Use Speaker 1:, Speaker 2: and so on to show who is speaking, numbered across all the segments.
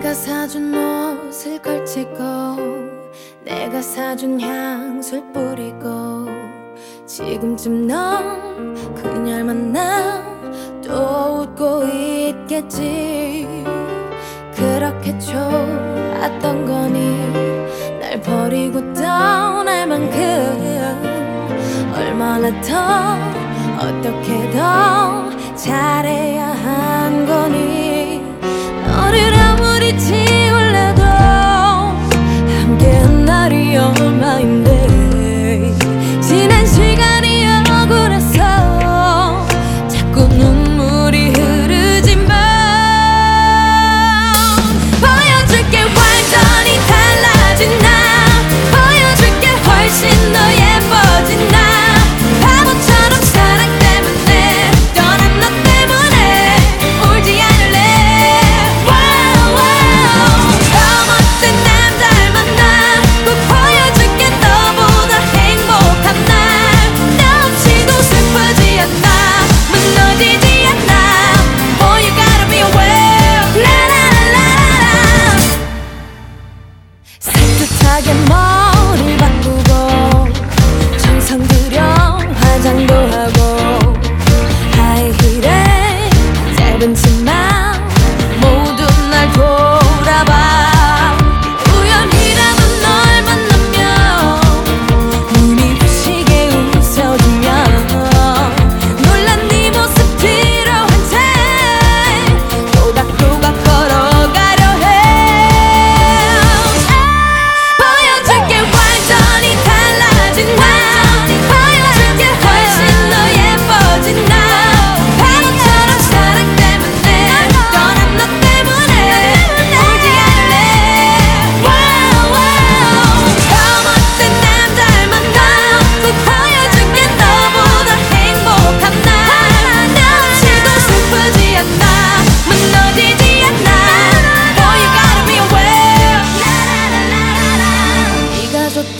Speaker 1: 내가 사준 옷을 걸치고 내가 사준 향수를 뿌리고 지금쯤 넌 그녀를 만나 또 웃고 있겠지. 그렇게 좋았던 거니 날 버리고 떠날 만큼 얼마나 더 어떻게 더 잘해야 한 거니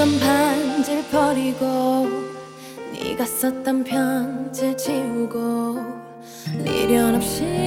Speaker 1: 썼던 반지를 버리고 네가 썼던 편지 지우고 네 미련 없이